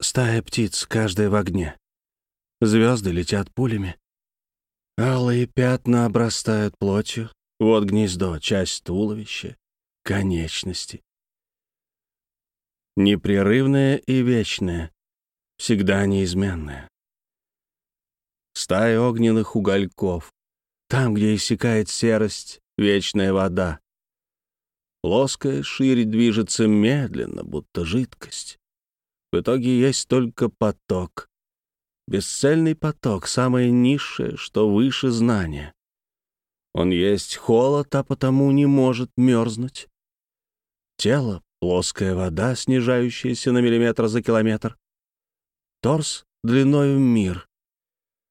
Стая птиц, каждая в огне. Звезды летят пулями. Алые пятна обрастают плотью. Вот гнездо, часть туловища, конечности. Непрерывное и вечное, всегда неизменное. Стая огненных угольков. Там, где иссякает серость, вечная вода. Плоская шире движется медленно, будто жидкость. В итоге есть только поток. Бесцельный поток, самое низшее, что выше знания. Он есть холод, а потому не может мерзнуть. Тело — плоская вода, снижающаяся на миллиметр за километр. Торс — длиной в мир.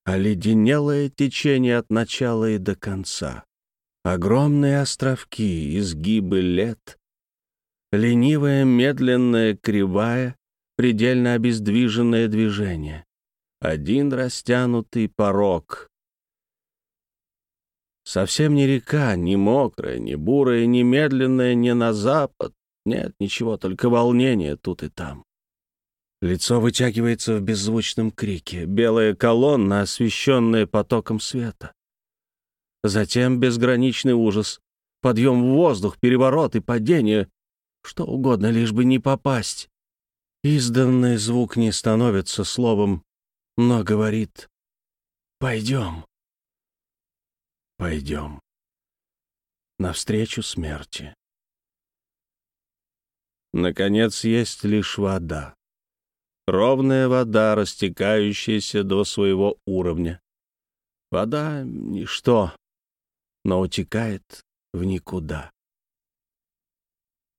Оледенелое течение от начала и до конца. Огромные островки, изгибы лет. Ленивое, медленное, кривая, предельно обездвиженное движение. Один растянутый порог. Совсем не река, не мокрая, не бурая, не медленная, не на запад. Нет, ничего, только волнение тут и там. Лицо вытягивается в беззвучном крике. Белая колонна, освещенная потоком света. Затем безграничный ужас. Подъем в воздух, переворот и падение. Что угодно, лишь бы не попасть. Изданный звук не становится словом, но говорит «Пойдем». Пойдем. Навстречу смерти. Наконец, есть лишь вода. Ровная вода, растекающаяся до своего уровня. Вода — ничто, но утекает в никуда.